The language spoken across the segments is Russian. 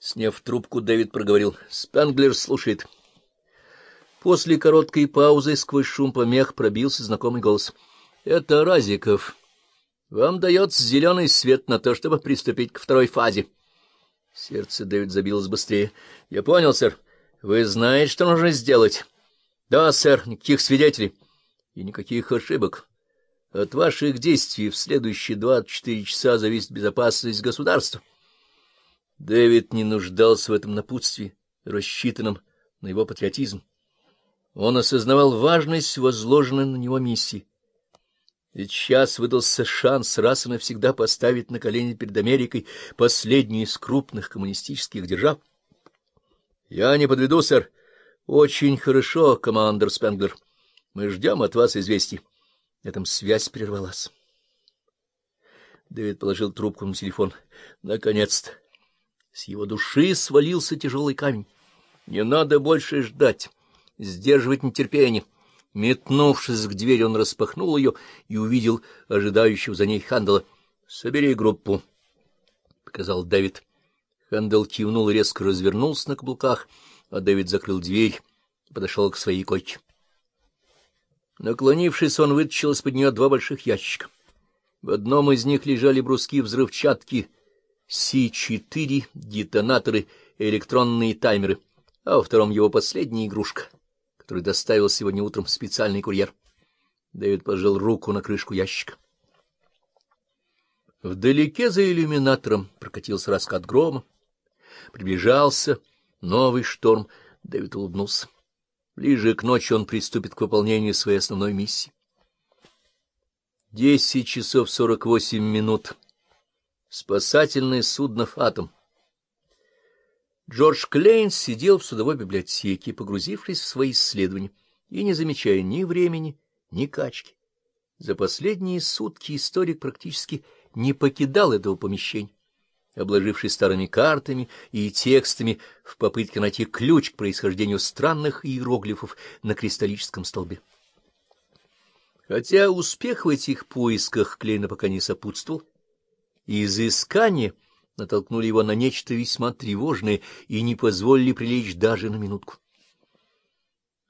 Сняв трубку, Дэвид проговорил. Спенглер слушает. После короткой паузы сквозь шум помех пробился знакомый голос. — Это Разиков. Вам дается зеленый свет на то, чтобы приступить к второй фазе. Сердце Дэвид забилось быстрее. — Я понял, сэр. Вы знаете, что нужно сделать? — Да, сэр. Никаких свидетелей. И никаких ошибок. От ваших действий в следующие двадцать четыре часа зависит безопасность государства. Дэвид не нуждался в этом напутствии, рассчитанном на его патриотизм. Он осознавал важность возложенной на него миссии. Ведь сейчас выдался шанс раз и навсегда поставить на колени перед Америкой последнюю из крупных коммунистических держав. — Я не подведу, сэр. — Очень хорошо, командор Спенглер. Мы ждем от вас известий. На этом связь прервалась. Дэвид положил трубку на телефон. Наконец-то! С его души свалился тяжелый камень. Не надо больше ждать, сдерживать нетерпение. Метнувшись к двери, он распахнул ее и увидел ожидающего за ней Хандела. — Собери группу, — показал Дэвид. Хандел кивнул и резко развернулся на каблуках, а Дэвид закрыл дверь и подошел к своей койке. Наклонившись, он вытащил из-под нее два больших ящика. В одном из них лежали бруски взрывчатки — Си-4, детонаторы и электронные таймеры, а во втором его последняя игрушка, которую доставил сегодня утром специальный курьер. Дэвид положил руку на крышку ящика. Вдалеке за иллюминатором прокатился раскат грома. Приближался новый шторм. Дэвид улыбнулся. Ближе к ночи он приступит к выполнению своей основной миссии. Десять часов сорок восемь минут. Спасательное судно «Фатом». Джордж Клейн сидел в судовой библиотеке, погрузившись в свои исследования, и не замечая ни времени, ни качки. За последние сутки историк практически не покидал этого помещения, обложившись старыми картами и текстами в попытке найти ключ к происхождению странных иероглифов на кристаллическом столбе. Хотя успех в этих поисках Клейна пока не сопутствовал, и изыскания натолкнули его на нечто весьма тревожное и не позволили прилечь даже на минутку.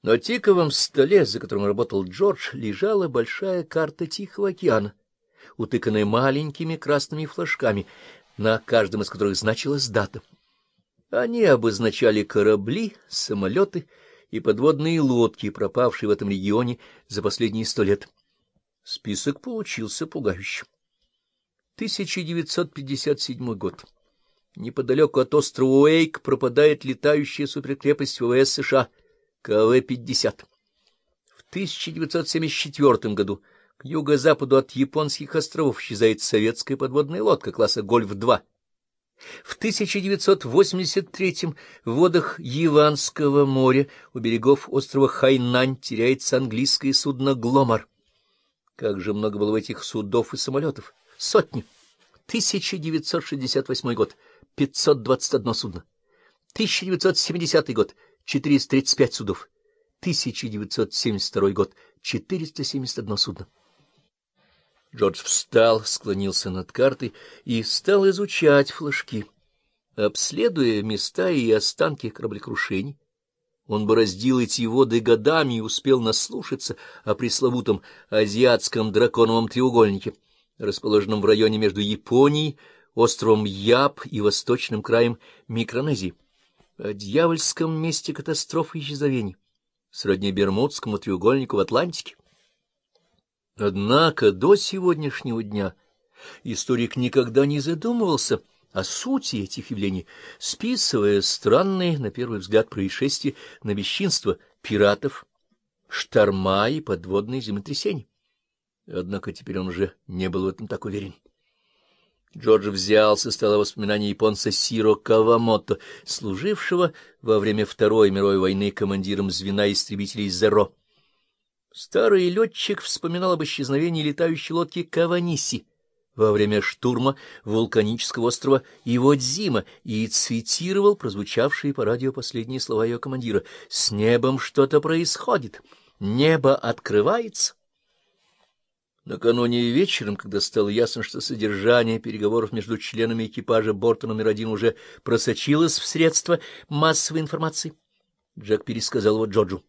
На тиковом столе, за которым работал Джордж, лежала большая карта Тихого океана, утыканная маленькими красными флажками, на каждом из которых значилась дата. Они обозначали корабли, самолеты и подводные лодки, пропавшие в этом регионе за последние сто лет. Список получился пугающим. 1957 год. Неподалеку от острова Уэйк пропадает летающая суперкрепость ВВС США КВ-50. В 1974 году к юго-западу от японских островов исчезает советская подводная лодка класса «Гольф-2». В 1983 в водах Яванского моря у берегов острова Хайнань теряется английское судно «Гломар». Как же много было в этих судов и самолетов! Сотни. 1968 год. 521 судно. 1970 год. 435 судов. 1972 год. 471 судно. Джордж встал, склонился над картой и стал изучать флажки. Обследуя места и останки кораблекрушений, он бороздил эти воды годами и успел наслушаться о пресловутом азиатском драконовом треугольнике — расположенном в районе между Японией, островом Яб и восточным краем Микронезии, о дьявольском месте катастрофы и исчезновений, сродни Бермудскому треугольнику в Атлантике. Однако до сегодняшнего дня историк никогда не задумывался о сути этих явлений, списывая странные, на первый взгляд, происшествия на бесчинство пиратов, шторма и подводные землетрясения. Однако теперь он уже не был в этом так уверен. Джордж взял со стола воспоминания японца Сиро Кавамото, служившего во время Второй мировой войны командиром звена истребителей «Зеро». Старый летчик вспоминал об исчезновении летающей лодки Каваниси во время штурма вулканического острова Иводзима и цитировал прозвучавшие по радио последние слова ее командира «С небом что-то происходит, небо открывается». Накануне вечером, когда стало ясно, что содержание переговоров между членами экипажа борта номер один уже просочилось в средства массовой информации, Джек пересказал его Джорджу.